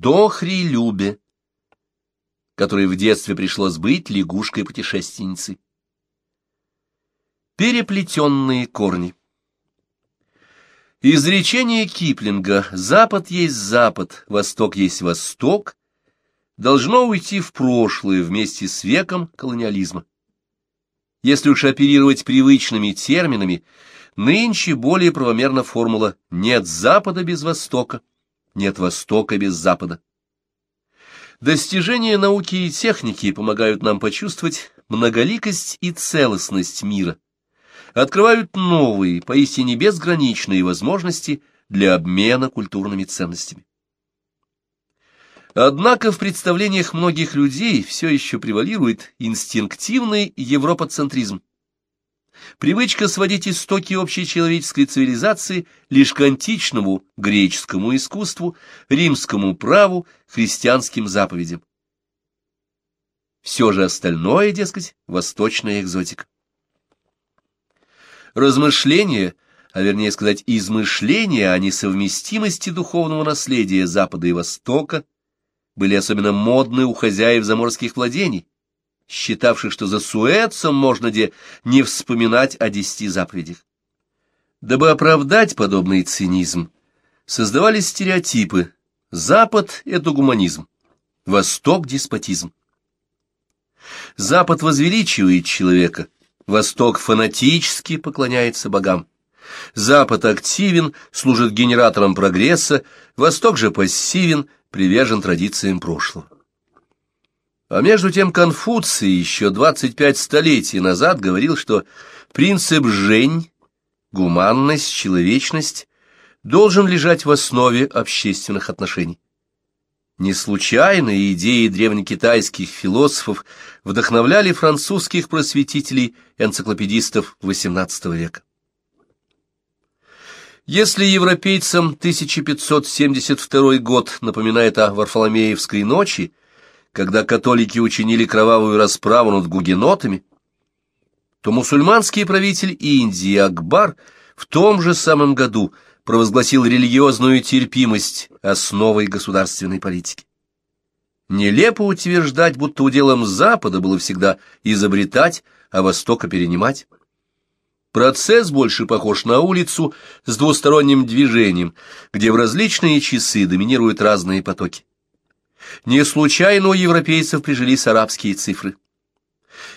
Дохри-Любе, которой в детстве пришлось быть лягушкой-путешественницей. Переплетенные корни Изречение Киплинга «Запад есть Запад, Восток есть Восток» должно уйти в прошлое вместе с веком колониализма. Если уж оперировать привычными терминами, нынче более правомерна формула «нет Запада без Востока, нет Востока без Запада». Достижения науки и техники помогают нам почувствовать многоликость и целостность мира, открывают новые, поистине безграничные возможности для обмена культурными ценностями. Однако в представлениях многих людей все еще превалирует инстинктивный европоцентризм. Привычка сводить истоки общей человеческой цивилизации лишь к античному греческому искусству, римскому праву, христианским заповедям. Все же остальное, дескать, восточная экзотика. Размышления, а вернее сказать, измышления о несовместимости духовного наследия Запада и Востока были особенно модны у хозяев заморских владений, считавших, что за Суэцем можно где не вспоминать о десяти заповедях. Дабы оправдать подобный цинизм, создавались стереотипы «Запад — это гуманизм», «Восток — деспотизм». Запад возвеличивает человека, Восток фанатически поклоняется богам. Запад активен, служит генератором прогресса, Восток же пассивен, привержен традициям прошлого. А между тем Конфуций еще 25 столетий назад говорил, что принцип «жень», гуманность, человечность должен лежать в основе общественных отношений. Не случайно идеи древнекитайских философов вдохновляли французских просветителей-энциклопедистов XVIII века. Если европейцам 1572 год напоминает о Варфоломеевской ночи, когда католики учинили кровавую расправу над гугенотами, то мусульманский правитель Индии Акбар в том же самом году – провозгласил религиозную терпимость основой государственной политики. Нелепо утверждать, будто уделом Запада было всегда изобретать, а Востока перенимать. Процесс больше похож на улицу с двусторонним движением, где в различные часы доминируют разные потоки. Не случайно у европейцев прижились арабские цифры.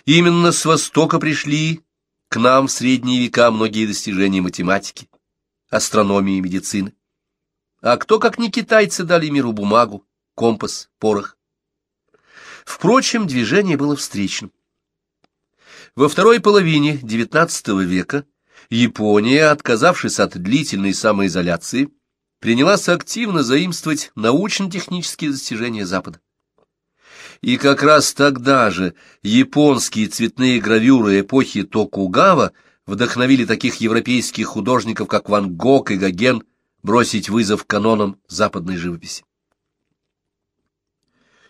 Именно с Востока пришли к нам в средние века многие достижения математики астрономии и медицины. А кто, как не китайцы, дали миру бумагу, компас, порох? Впрочем, движение было встречным. Во второй половине XIX века Япония, отказавшись от длительной самоизоляции, принялась активно заимствовать научно-технические достижения Запада. И как раз тогда же японские цветные гравюры эпохи Токугава вдохновили таких европейских художников, как Ван Гог и Гоген, бросить вызов канонам западной живописи.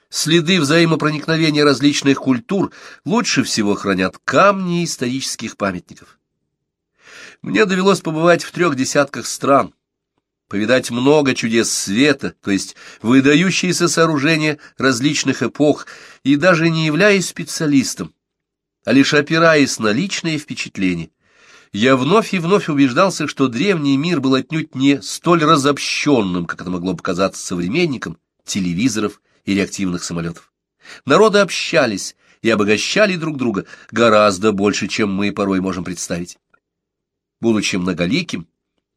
Следы взаимопроникновения различных культур лучше всего хранят камни исторических памятников. Мне довелось побывать в трех десятках стран, повидать много чудес света, то есть выдающиеся сооружения различных эпох, и даже не являясь специалистом, а лишь опираясь на личные впечатления, я вновь и вновь убеждался, что древний мир был отнюдь не столь разобщенным, как это могло показаться современникам телевизоров и реактивных самолетов. Народы общались и обогащали друг друга гораздо больше, чем мы порой можем представить. Будучи многоликим,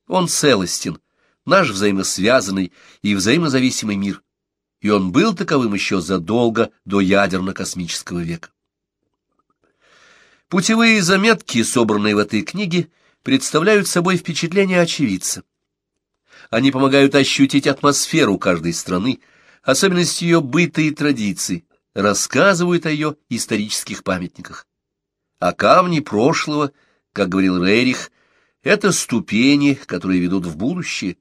он целостен, наш взаимосвязанный и взаимозависимый мир, и он был таковым еще задолго до ядерно-космического века. Путевые заметки, собранные в этой книге, представляют собой впечатление очевидца. Они помогают ощутить атмосферу каждой страны, особенности ее быта и традиций, рассказывают о ее исторических памятниках. А камни прошлого, как говорил Рерих, это ступени, которые ведут в будущее.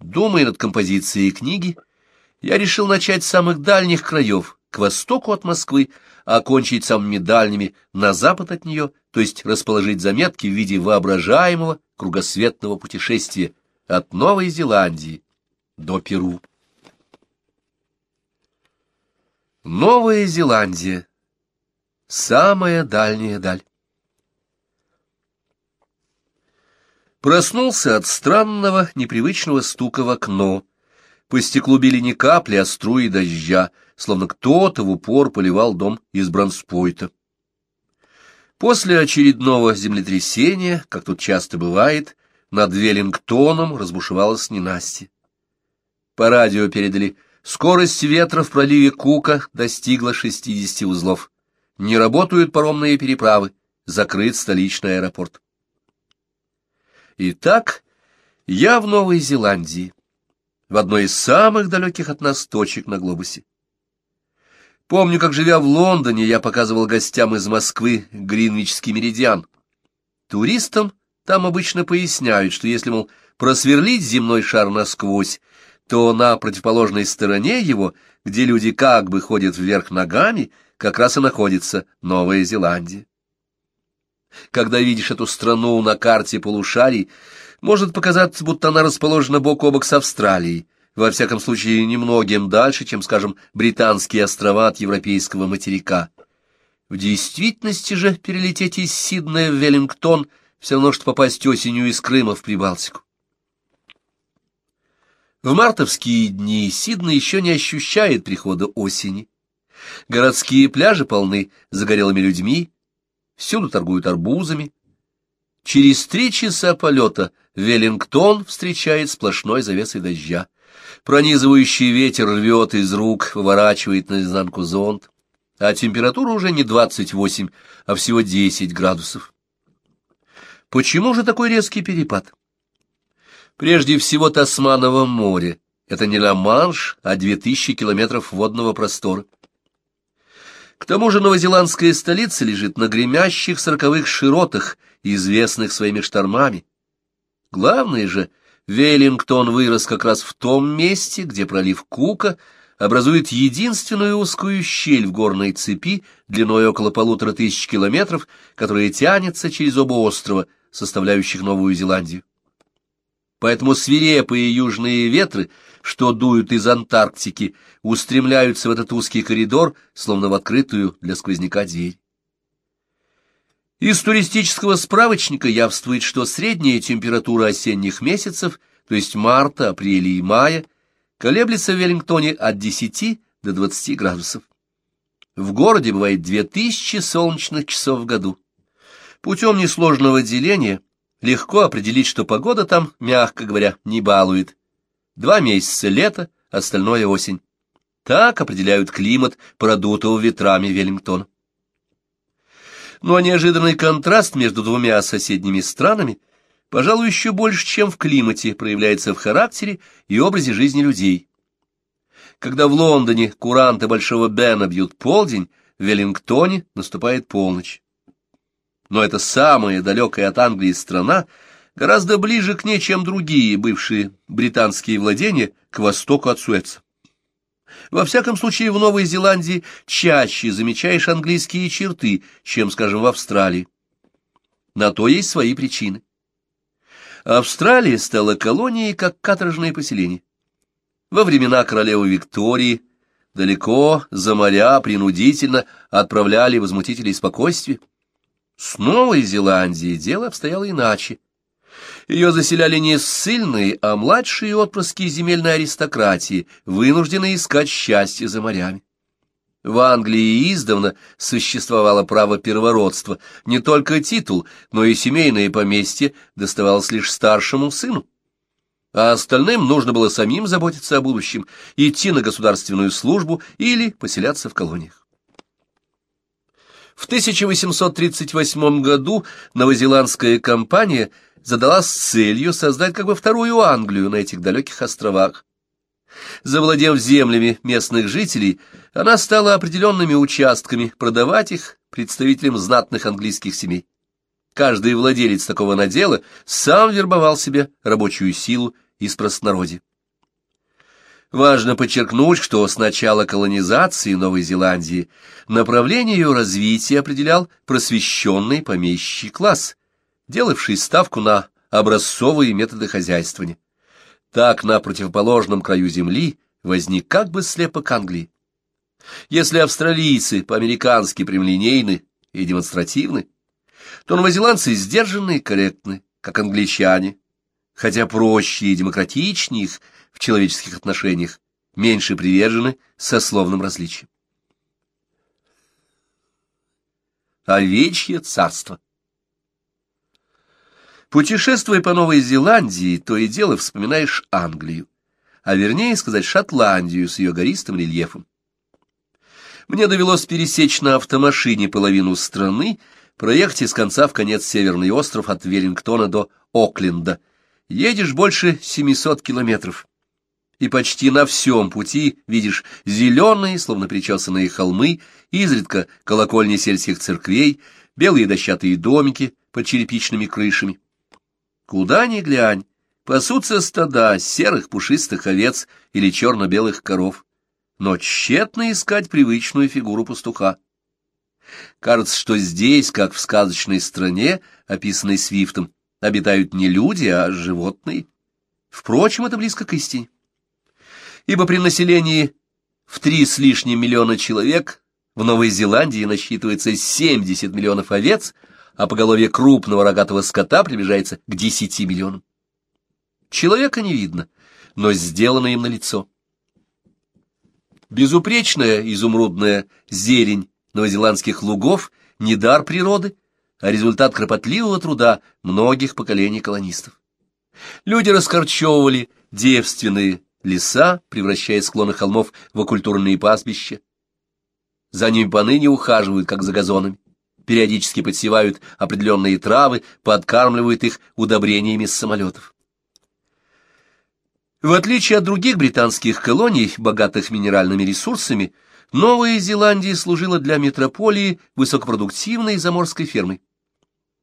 Думая над композицией книги, я решил начать с самых дальних краев, к востоку от Москвы, а окончить самыми дальними на запад от нее, то есть расположить заметки в виде воображаемого кругосветного путешествия от Новой Зеландии до Перу. Новая Зеландия. Самая дальняя даль. Проснулся от странного, непривычного стука в окно. По стеклу били не капли, а струи дождя, словно кто-то в упор поливал дом из бронспойта. После очередного землетрясения, как тут часто бывает, над Веллингтоном разбушевалась ненастье. По радио передали Скорость ветра в проливе Кука достигла 60 узлов. Не работают паромные переправы, закрыт столичный аэропорт. Итак, я в Новой Зеландии, в одной из самых далеких от нас точек на глобусе. Помню, как, живя в Лондоне, я показывал гостям из Москвы Гринвичский меридиан. Туристам там обычно поясняют, что если, мол, просверлить земной шар насквозь, то на противоположной стороне его, где люди как бы ходят вверх ногами, как раз и находится Новая Зеландия. Когда видишь эту страну на карте полушарий, может показаться, будто она расположена бок о бок с Австралией, во всяком случае немногим дальше, чем, скажем, британские острова от европейского материка. В действительности же перелететь из Сиднея в Веллингтон все равно, что попасть осенью из Крыма в Прибалтику. В мартовские дни Сиднey еще не ощущает прихода осени. Городские пляжи полны загорелыми людьми, всюду торгуют арбузами. Через три часа полета Веллингтон встречает сплошной завесой дождя. Пронизывающий ветер рвет из рук, выворачивает наизнанку зонт, а температура уже не 28, а всего 10 градусов. Почему же такой резкий перепад? Прежде всего Тасманово море. Это не Ла-Манш, а две тысячи километров водного простора. К тому же новозеландская столица лежит на гремящих сороковых широтах, известных своими штормами. Главное же, Веллингтон вырос как раз в том месте, где пролив Кука образует единственную узкую щель в горной цепи длиной около полутора тысяч километров, которая тянется через оба острова, составляющих Новую Зеландию. Поэтому свирепые южные ветры, что дуют из Антарктики, устремляются в этот узкий коридор, словно в открытую для сквозняка дверь. Из туристического справочника явствует, что средняя температура осенних месяцев, то есть марта, апреля и мая, колеблется в Веллингтоне от 10 до 20 градусов. В городе бывает 2000 солнечных часов в году. Путем несложного деления легко определить, что погода там, мягко говоря, не балует. Два месяца лето, остальное осень. Так определяют климат продутого ветрами Веллингтона. Ну а неожиданный контраст между двумя соседними странами, пожалуй, еще больше, чем в климате, проявляется в характере и образе жизни людей. Когда в Лондоне куранты Большого Бена бьют полдень, в Веллингтоне наступает полночь но это самая далекая от Англии страна, гораздо ближе к ней, чем другие бывшие британские владения к востоку от Суэца. Во всяком случае, в Новой Зеландии чаще замечаешь английские черты, чем, скажем, в Австралии. На то есть свои причины. Австралия стала колонией как каторжное поселение. Во времена королевы Виктории далеко за моря принудительно отправляли возмутителей спокойствия. С Новой Зеландией дело обстояло иначе. Ее заселяли не ссыльные, а младшие отпрыски земельной аристократии, вынужденные искать счастье за морями. В Англии издавна существовало право первородства, не только титул, но и семейное поместье доставалось лишь старшему сыну. А остальным нужно было самим заботиться о будущем, идти на государственную службу или поселяться в колониях. В 1838 году новозеландская компания задалась целью создать как бы вторую Англию на этих далеких островах. Завладев землями местных жителей, она стала определенными участками продавать их представителям знатных английских семей. Каждый владелец такого надела сам вербовал себе рабочую силу из простонародья. Важно подчеркнуть, что с начала колонизации Новой Зеландии направление ее развития определял просвещенный помещичий класс, делавший ставку на образцовые методы хозяйствования. Так на противоположном краю земли возник как бы слепок Англии. Если австралийцы по-американски прямолинейны и демонстративны, то новозеландцы сдержанны и корректны, как англичане, хотя проще и демократичнее их в человеческих отношениях, меньше привержены сословным различиям. Овечье царство Путешествуя по Новой Зеландии, то и дело вспоминаешь Англию, а вернее сказать Шотландию с ее гористым рельефом. Мне довелось пересечь на автомашине половину страны, проехать из конца в конец Северный остров от Веллингтона до Окленда. Едешь больше 700 километров. И почти на всем пути видишь зеленые, словно причесанные холмы, изредка колокольни сельских церквей, белые дощатые домики под черепичными крышами. Куда ни глянь, пасутся стада серых пушистых овец или черно-белых коров, но тщетно искать привычную фигуру пастуха. Кажется, что здесь, как в сказочной стране, описанной Свифтом, обитают не люди, а животные. Впрочем, это близко к истине. Ибо при населении в три с лишним миллиона человек в Новой Зеландии насчитывается 70 миллионов овец, а поголовье крупного рогатого скота приближается к десяти миллионам. Человека не видно, но сделано им на лицо. Безупречная изумрудная зелень новозеландских лугов не дар природы, а результат кропотливого труда многих поколений колонистов. Люди раскорчевывали девственные леса, превращая склоны холмов в оккультурные пастбища. За ними поныне ухаживают, как за газонами периодически подсевают определенные травы, подкармливают их удобрениями с самолетов. В отличие от других британских колоний, богатых минеральными ресурсами, Новая Зеландия служила для метрополии высокопродуктивной заморской фермой.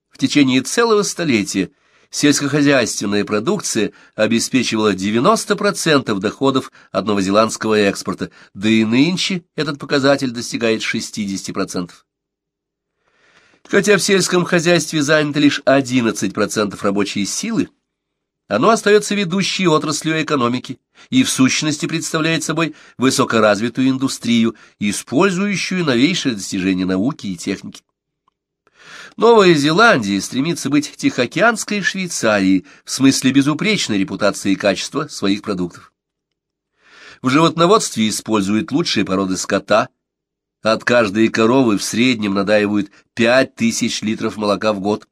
В течение целого столетия сельскохозяйственная продукция обеспечивала 90% доходов от новозеландского экспорта, да и нынче этот показатель достигает 60%. Хотя в сельском хозяйстве занято лишь 11% рабочей силы, оно остается ведущей отраслью экономики и в сущности представляет собой высокоразвитую индустрию, использующую новейшие достижения науки и техники. Новая Зеландия стремится быть Тихоокеанской Швейцарией в смысле безупречной репутации и качества своих продуктов. В животноводстве используют лучшие породы скота, от каждой коровы в среднем надаивают 5000 литров молока в год.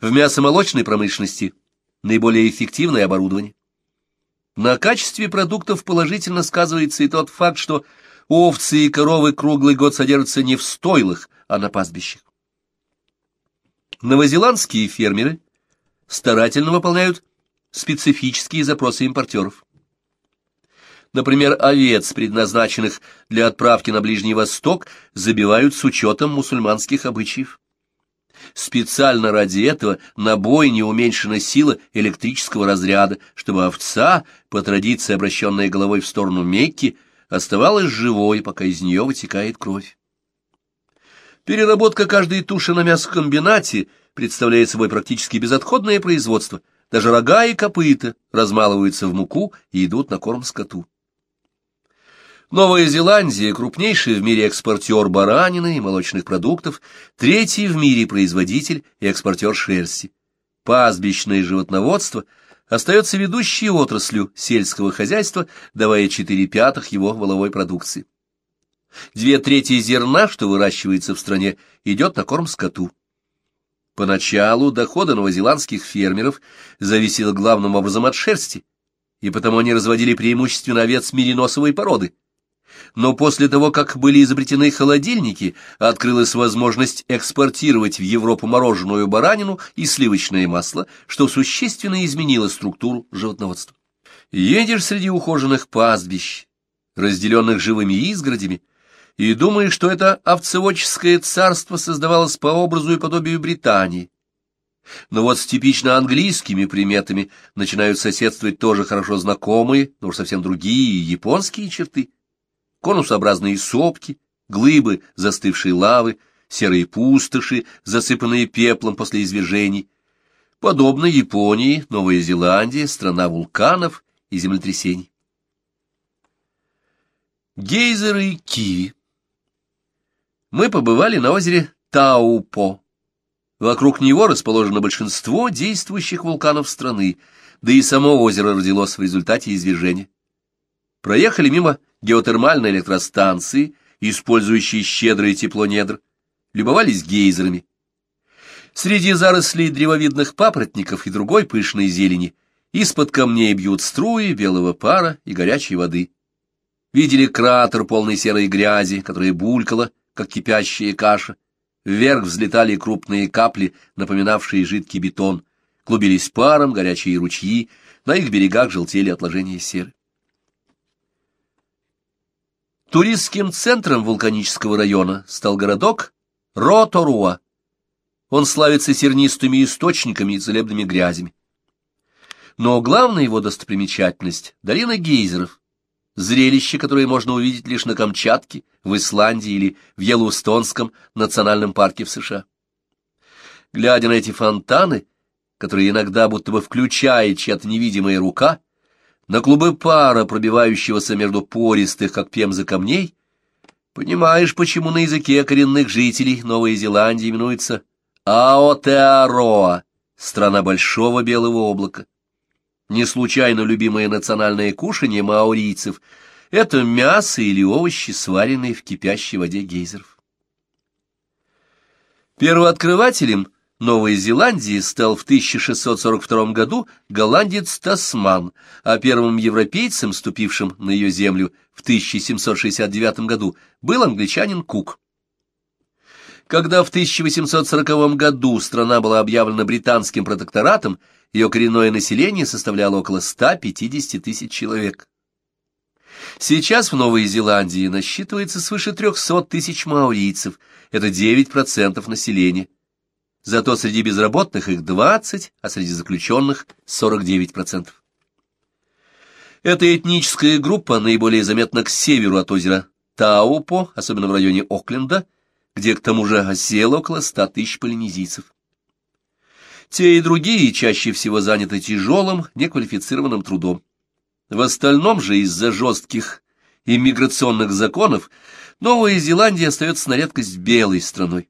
В мясомолочной промышленности наиболее эффективное оборудование. На качестве продуктов положительно сказывается и тот факт, что овцы и коровы круглый год содержатся не в стойлах, а на пастбищах. Новозеландские фермеры старательно выполняют специфические запросы импортеров. Например, овец, предназначенных для отправки на Ближний Восток, забивают с учетом мусульманских обычаев. Специально ради этого на бойне уменьшена сила электрического разряда, чтобы овца, по традиции обращенная головой в сторону Мекки, оставалась живой, пока из нее вытекает кровь. Переработка каждой туши на мясокомбинате представляет собой практически безотходное производство. Даже рога и копыта размалываются в муку и идут на корм скоту. Новая Зеландия – крупнейший в мире экспортер баранины и молочных продуктов, третий в мире производитель и экспортер шерсти. Пастбищное животноводство остается ведущей отраслью сельского хозяйства, давая 4 пятых его воловой продукции. Две трети зерна, что выращивается в стране, идет на корм скоту. Поначалу доходы новозеландских фермеров зависели главным образом от шерсти, и потому они разводили преимущественно овец мериносовой породы – но после того, как были изобретены холодильники, открылась возможность экспортировать в Европу мороженую баранину и сливочное масло, что существенно изменило структуру животноводства. Едешь среди ухоженных пастбищ, разделенных живыми изгородями, и думаешь, что это овцеводческое царство создавалось по образу и подобию Британии. Но вот с типично английскими приметами начинают соседствовать тоже хорошо знакомые, но уж совсем другие японские черты конусообразные сопки, глыбы застывшей лавы, серые пустоши, засыпанные пеплом после извержений. Подобно Японии, Новая Зеландия — страна вулканов и землетрясений. Гейзеры и киви. Мы побывали на озере Таупо. Вокруг него расположено большинство действующих вулканов страны, да и само озеро родилось в результате извержения. Проехали мимо геотермальной электростанции, использующей щедрое тепло недр, любовались гейзерами. Среди зарослей древовидных папоротников и другой пышной зелени из-под камней бьют струи белого пара и горячей воды видели кратер, полный серой грязи, которая булькала, как кипящая каша. Вверх взлетали крупные капли, напоминавшие жидкий бетон. Клубились паром горячие ручьи, на их берегах желтели отложения серы. Туристским центром вулканического района стал городок Роторуа. Он славится сернистыми источниками и целебными грязями. Но главная его достопримечательность — долина гейзеров зрелище, которое можно увидеть лишь на Камчатке, в Исландии или в Йеллоустонском национальном парке в США. Глядя на эти фонтаны, которые иногда будто бы включает чья-то невидимая рука, на клубы пара, пробивающегося между пористых, как пемза камней, понимаешь, почему на языке коренных жителей Новой Зеландии именуется Аотеароа, страна большого белого облака. Не случайно любимое национальное кушанье маорийцев — это мясо или овощи, сваренные в кипящей воде гейзеров. Первооткрывателем Новой Зеландии стал в 1642 году голландец Тасман, а первым европейцем, ступившим на ее землю в 1769 году, был англичанин Кук. Когда в 1840 году страна была объявлена британским протекторатом, ее коренное население составляло около 150 тысяч человек. Сейчас в Новой Зеландии насчитывается свыше 300 тысяч маорийцев, это 9% населения. Зато среди безработных их 20, а среди заключенных 49%. Эта этническая группа наиболее заметна к северу от озера Таупо, особенно в районе Окленда, где к тому же осело около 100 тысяч полинезийцев. Те и другие чаще всего заняты тяжелым, неквалифицированным трудом. В остальном же из-за жестких иммиграционных законов Новая Зеландия остается на редкость белой страной.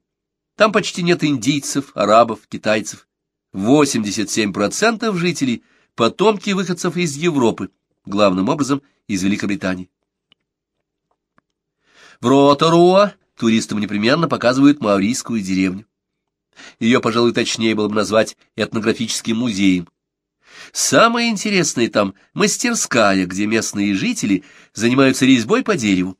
Там почти нет индийцев, арабов, китайцев. 87% жителей – потомки выходцев из Европы, главным образом из Великобритании. В Роторуа туристам непременно показывают маорийскую деревню. Ее, пожалуй, точнее было бы назвать этнографическим музеем. Самое интересное там — мастерская, где местные жители занимаются резьбой по дереву.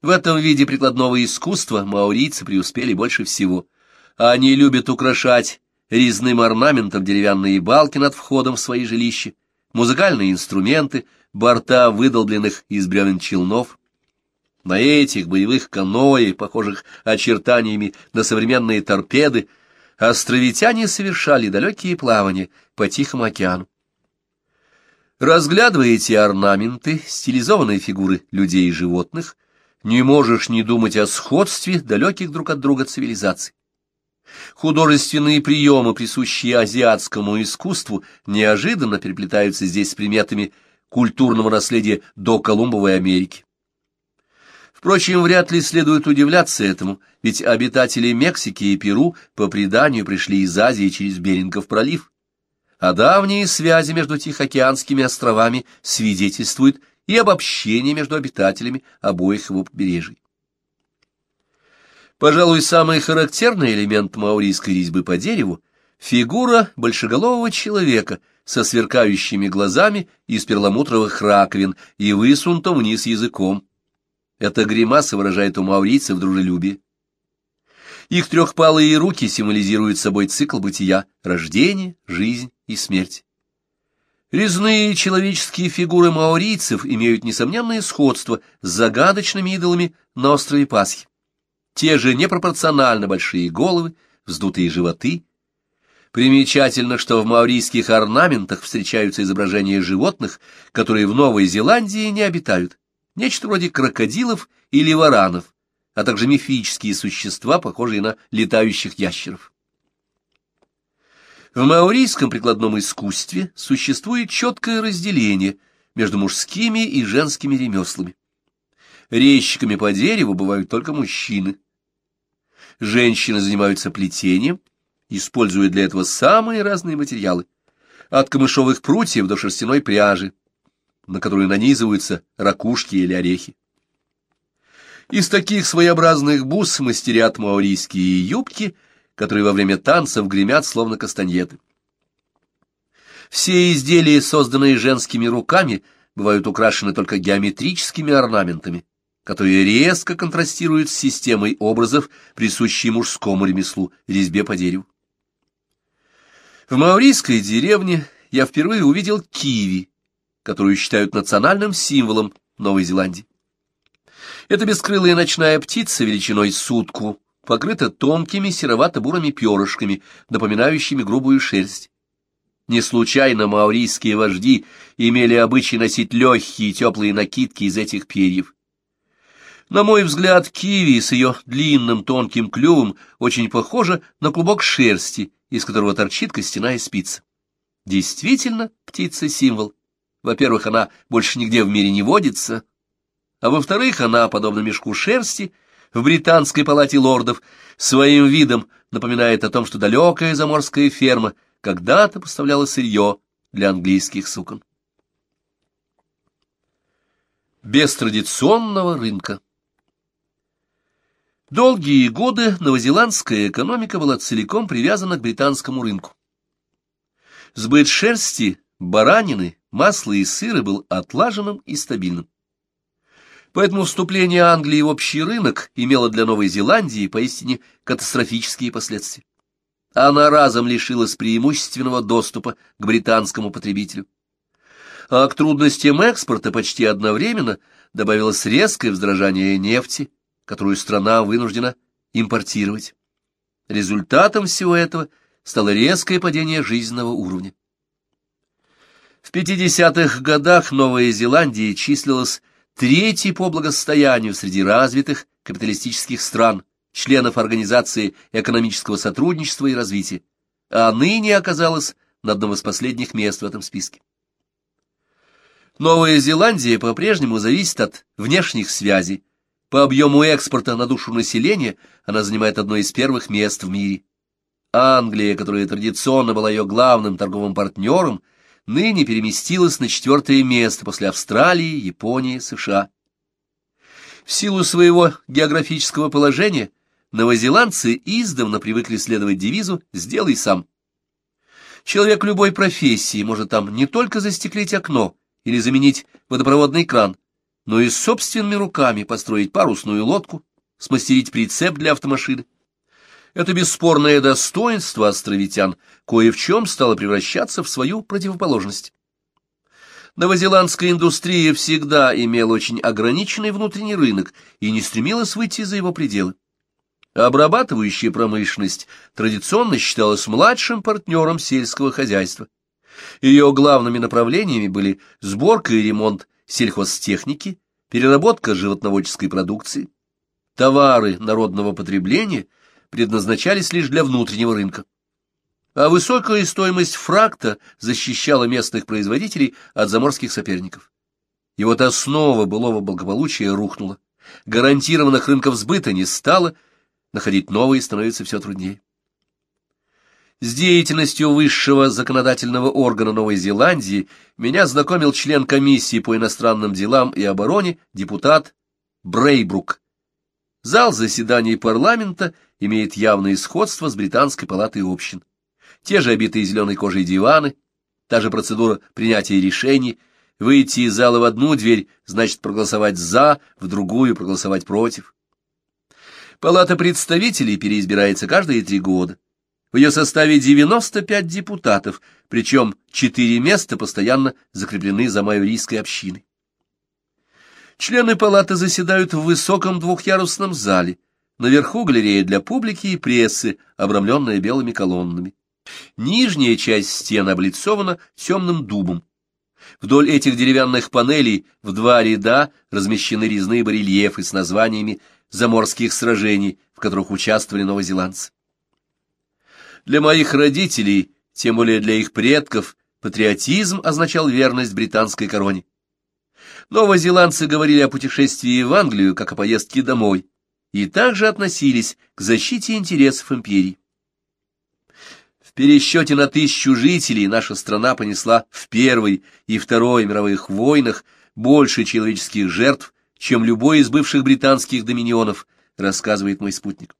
В этом виде прикладного искусства маорийцы преуспели больше всего. Они любят украшать резным орнаментом деревянные балки над входом в свои жилища, музыкальные инструменты, борта выдолбленных из бревен челнов — на этих боевых каноэ, похожих очертаниями на современные торпеды, островитяне совершали далекие плавания по Тихому океану. Разглядывая эти орнаменты, стилизованные фигуры людей и животных, не можешь не думать о сходстве далеких друг от друга цивилизаций. Художественные приемы, присущие азиатскому искусству, неожиданно переплетаются здесь с приметами культурного наследия до Колумбовой Америки. Впрочем, вряд ли следует удивляться этому, ведь обитатели Мексики и Перу по преданию пришли из Азии через Берингов пролив. А давние связи между Тихоокеанскими островами свидетельствуют и об общении между обитателями обоих его побережий. Пожалуй, самый характерный элемент маорийской резьбы по дереву — фигура большеголового человека со сверкающими глазами из перламутровых раковин и высунутым вниз языком, эта гримаса выражает у маурийцев дружелюбие. Их трехпалые руки символизируют собой цикл бытия — рождение, жизнь и смерть. Резные человеческие фигуры маорийцев имеют несомненное сходство с загадочными идолами на острове Пасхи. Те же непропорционально большие головы, вздутые животы. Примечательно, что в маорийских орнаментах встречаются изображения животных, которые в Новой Зеландии не обитают нечто вроде крокодилов или варанов, а также мифические существа, похожие на летающих ящеров. В маорийском прикладном искусстве существует четкое разделение между мужскими и женскими ремеслами. резчиками по дереву бывают только мужчины. Женщины занимаются плетением, используя для этого самые разные материалы, от камышовых прутьев до шерстяной пряжи, на которую нанизываются ракушки или орехи. Из таких своеобразных бус мастерят маорийские юбки, которые во время танцев гремят словно кастаньеты. Все изделия, созданные женскими руками, бывают украшены только геометрическими орнаментами, которые резко контрастируют с системой образов, присущей мужскому ремеслу, резьбе по дереву. В маорийской деревне я впервые увидел киви, которую считают национальным символом Новой Зеландии. Эта бескрылая ночная птица величиной сутку покрыта тонкими серовато-бурыми перышками, напоминающими грубую шерсть. Не случайно маорийские вожди имели обычай носить легкие теплые накидки из этих перьев. На мой взгляд, киви с ее длинным тонким клювом очень похожа на клубок шерсти, из которого торчит костяная спица. Действительно, птица-символ. Во-первых, она больше нигде в мире не водится, а во-вторых, она, подобно мешку шерсти, в британской палате лордов, своим видом напоминает о том, что далекая заморская ферма когда-то поставляла сырье для английских сукон. Без традиционного рынка Долгие годы новозеландская экономика была целиком привязана к британскому рынку. Сбыт шерсти, баранины, масла и сыра был отлаженным и стабильным. Поэтому вступление Англии в общий рынок имело для Новой Зеландии поистине катастрофические последствия. Она разом лишилась преимущественного доступа к британскому потребителю. А к трудностям экспорта почти одновременно добавилось резкое вздражание нефти, которую страна вынуждена импортировать. Результатом всего этого стало резкое падение жизненного уровня. В 50-х годах Новая Зеландия числилась третий по благосостоянию среди развитых капиталистических стран, членов Организации экономического сотрудничества и развития, а ныне оказалась на одном из последних мест в этом списке. Новая Зеландия по-прежнему зависит от внешних связей. По объему экспорта на душу населения она занимает одно из первых мест в мире. Англия, которая традиционно была ее главным торговым партнером, ныне переместилась на четвертое место после Австралии, Японии, США. В силу своего географического положения новозеландцы издавна привыкли следовать девизу «сделай сам». Человек любой профессии может там не только застеклить окно или заменить водопроводный кран, но и собственными руками построить парусную лодку, смастерить прицеп для автомашины. Это бесспорное достоинство островитян кое в чем стало превращаться в свою противоположность. Новозеландская индустрия всегда имела очень ограниченный внутренний рынок и не стремилась выйти за его пределы. Обрабатывающая промышленность традиционно считалась младшим партнером сельского хозяйства. Ее главными направлениями были сборка и ремонт сельхозтехники, переработка животноводческой продукции. Товары народного потребления предназначались лишь для внутреннего рынка. А высокая стоимость фракта защищала местных производителей от заморских соперников. И вот основа былого благополучия рухнула. Гарантированных рынков сбыта не стало, находить новые становится все труднее. С деятельностью высшего законодательного органа Новой Зеландии меня знакомил член комиссии по иностранным делам и обороне депутат Брейбрук. Зал заседаний парламента имеет явное сходство с британской палатой общин. Те же обитые зеленой кожей диваны, та же процедура принятия решений, выйти из зала в одну дверь значит проголосовать «за», в другую проголосовать «против». Палата представителей переизбирается каждые три года. В ее составе 95 депутатов, причем четыре места постоянно закреплены за майорийской общиной. Члены палаты заседают в высоком двухъярусном зале. Наверху галерея для публики и прессы, обрамленная белыми колоннами. Нижняя часть стен облицована темным дубом. Вдоль этих деревянных панелей в два ряда размещены резные барельефы с названиями заморских сражений, в которых участвовали новозеландцы. Для моих родителей, тем более для их предков, патриотизм означал верность британской короне. Новозеландцы говорили о путешествии в Англию как о поездке домой и также относились к защите интересов империи. В пересчете на тысячу жителей наша страна понесла в Первой и Второй мировых войнах больше человеческих жертв, чем любой из бывших британских доминионов, рассказывает мой спутник.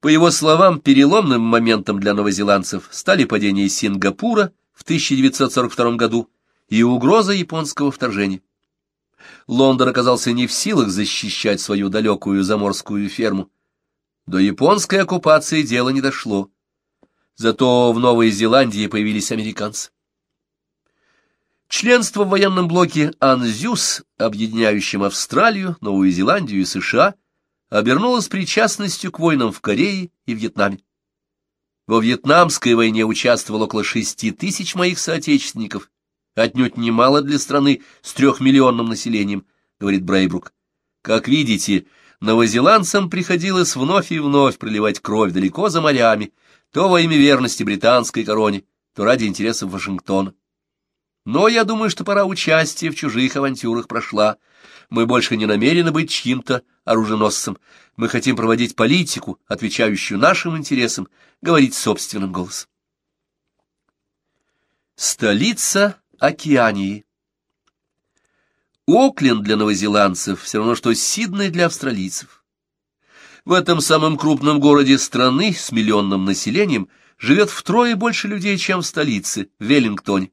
По его словам, переломным моментом для новозеландцев стали падение Сингапура в 1942 году и угроза японского вторжения. Лондон оказался не в силах защищать свою далекую заморскую ферму. До японской оккупации дело не дошло. Зато в Новой Зеландии появились американцы. Членство в военном блоке «Анзюс», объединяющем Австралию, Новую Зеландию и США, обернулось причастностью к войнам в Корее и Вьетнаме. Во Вьетнамской войне участвовало около шести тысяч моих соотечественников, отнюдь немало для страны с трехмиллионным населением, говорит Брейбрук. Как видите, новозеландцам приходилось вновь и вновь проливать кровь далеко за морями, то во имя верности британской короне, то ради интересов Вашингтона. Но я думаю, что пора участия в чужих авантюрах прошла. Мы больше не намерены быть чьим-то оруженосцем. Мы хотим проводить политику, отвечающую нашим интересам, говорить собственным голосом. Столица Океании. Окленд для новозеландцев все равно, что Сидней для австралийцев. В этом самом крупном городе страны с миллионным населением живет втрое больше людей, чем в столице, в Веллингтоне.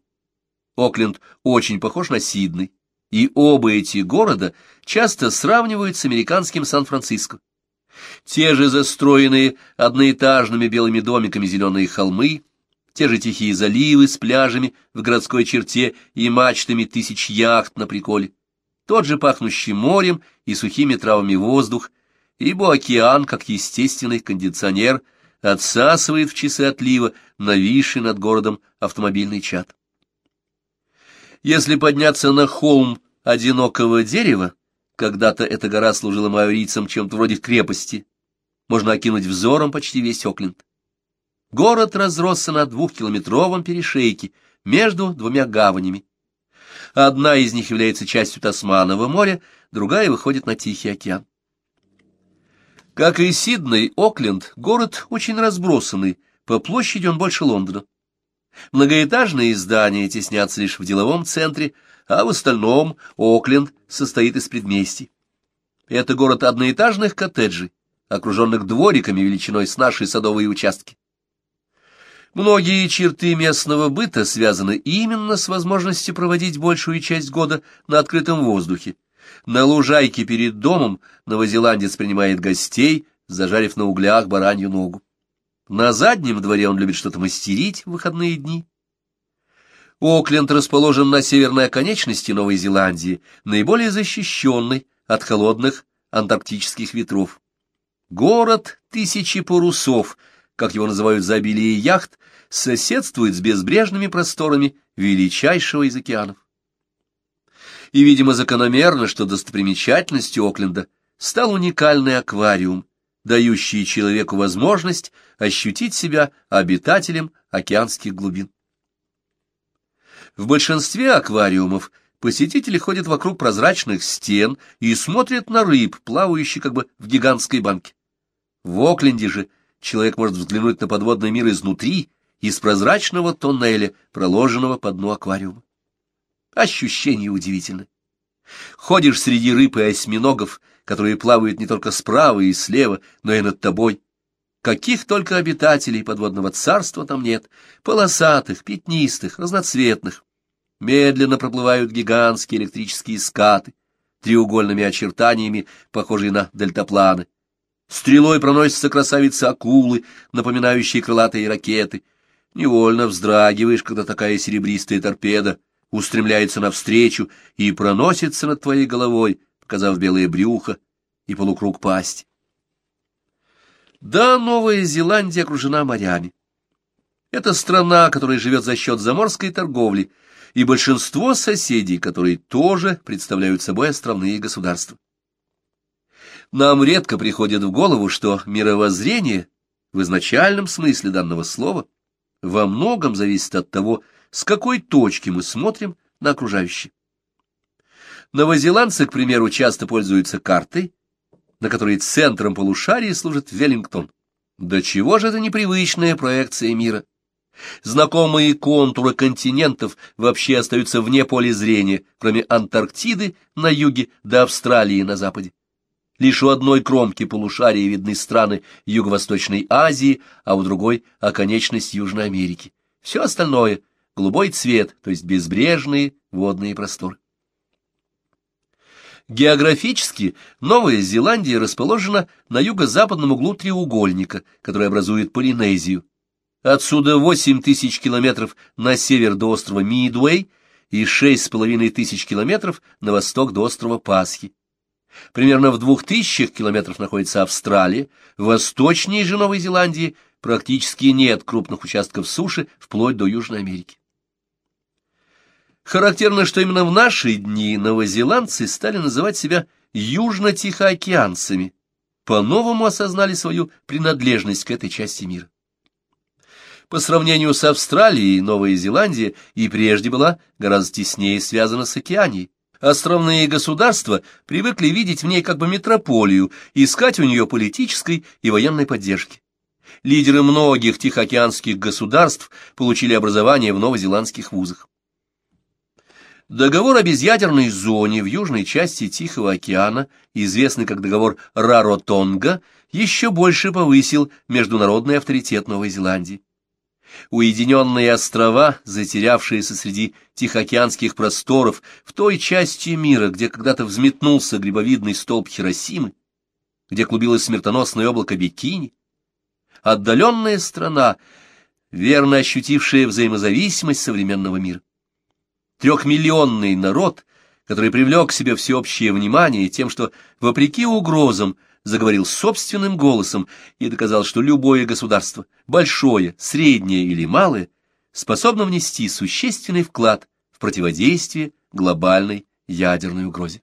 Окленд очень похож на Сидней, и оба эти города часто сравнивают с американским Сан-Франциско. Те же застроенные одноэтажными белыми домиками зеленые холмы – те же тихие заливы с пляжами в городской черте и мачтами тысяч яхт на приколе, тот же пахнущий морем и сухими травами воздух, ибо океан, как естественный кондиционер, отсасывает в часы отлива нависший над городом автомобильный чат. Если подняться на холм одинокого дерева, когда-то эта гора служила маорийцам чем-то вроде крепости, можно окинуть взором почти весь Окленд. Город разросся на двухкилометровом перешейке между двумя гаванями. Одна из них является частью Тасманового моря, другая выходит на Тихий океан. Как и Сидней, Окленд — город очень разбросанный, по площади он больше Лондона. Многоэтажные здания теснятся лишь в деловом центре, а в остальном Окленд состоит из предместий. Это город одноэтажных коттеджей, окруженных двориками величиной с наши садовые участки. Многие черты местного быта связаны именно с возможностью проводить большую часть года на открытом воздухе. На лужайке перед домом новозеландец принимает гостей, зажарив на углях баранью ногу. На заднем дворе он любит что-то мастерить в выходные дни. Окленд расположен на северной оконечности Новой Зеландии, наиболее защищенный от холодных антарктических ветров. Город тысячи парусов — как его называют за обилие яхт, соседствует с безбрежными просторами величайшего из океанов. И, видимо, закономерно, что достопримечательностью Окленда стал уникальный аквариум, дающий человеку возможность ощутить себя обитателем океанских глубин. В большинстве аквариумов посетители ходят вокруг прозрачных стен и смотрят на рыб, плавающих как бы в гигантской банке. В Окленде же человек может взглянуть на подводный мир изнутри, из прозрачного тоннеля, проложенного по дну аквариума. Ощущение удивительное. Ходишь среди рыб и осьминогов, которые плавают не только справа и слева, но и над тобой. Каких только обитателей подводного царства там нет, полосатых, пятнистых, разноцветных. Медленно проплывают гигантские электрические скаты, треугольными очертаниями, похожие на дельтапланы. Стрелой проносятся красавицы-акулы, напоминающие крылатые ракеты. Невольно вздрагиваешь, когда такая серебристая торпеда устремляется навстречу и проносится над твоей головой, показав белое брюхо и полукруг пасти. Да, Новая Зеландия окружена морями. Это страна, которая живет за счет заморской торговли, и большинство соседей, которые тоже представляют собой островные государства. Нам редко приходит в голову, что мировоззрение в изначальном смысле данного слова во многом зависит от того, с какой точки мы смотрим на окружающее. Новозеландцы, к примеру, часто пользуются картой, на которой центром полушария служит Веллингтон. До чего же это непривычная проекция мира? Знакомые контуры континентов вообще остаются вне поля зрения, кроме Антарктиды на юге до Австралии на западе. Лишь у одной кромки полушария видны страны Юго-Восточной Азии, а у другой — оконечность Южной Америки. Все остальное — голубой цвет, то есть безбрежные водные просторы. Географически Новая Зеландия расположена на юго-западном углу треугольника, который образует Полинезию. Отсюда 8 тысяч километров на север до острова Мидуэй и 6,5 тысяч километров на восток до острова Пасхи. Примерно в двух тысячах километров находится Австралия, восточнее же Новой Зеландии практически нет крупных участков суши вплоть до Южной Америки. Характерно, что именно в наши дни новозеландцы стали называть себя южно-тихоокеанцами, по-новому осознали свою принадлежность к этой части мира. По сравнению с Австралией, Новая Зеландия и прежде была гораздо теснее связана с океанией. Островные государства привыкли видеть в ней как бы метрополию, искать у нее политической и военной поддержки. Лидеры многих тихоокеанских государств получили образование в новозеландских вузах. Договор о безъядерной зоне в южной части Тихого океана, известный как договор Раротонга, еще больше повысил международный авторитет Новой Зеландии. Уединенные острова, затерявшиеся среди тихоокеанских просторов, в той части мира, где когда-то взметнулся грибовидный столб Хиросимы, где клубилось смертоносное облако Бикини, отдаленная страна, верно ощутившая взаимозависимость современного мира. Трехмиллионный народ, который привлек к себе всеобщее внимание тем, что, вопреки угрозам, заговорил собственным голосом и доказал, что любое государство, большое, среднее или малое, способно внести существенный вклад в противодействие глобальной ядерной угрозе.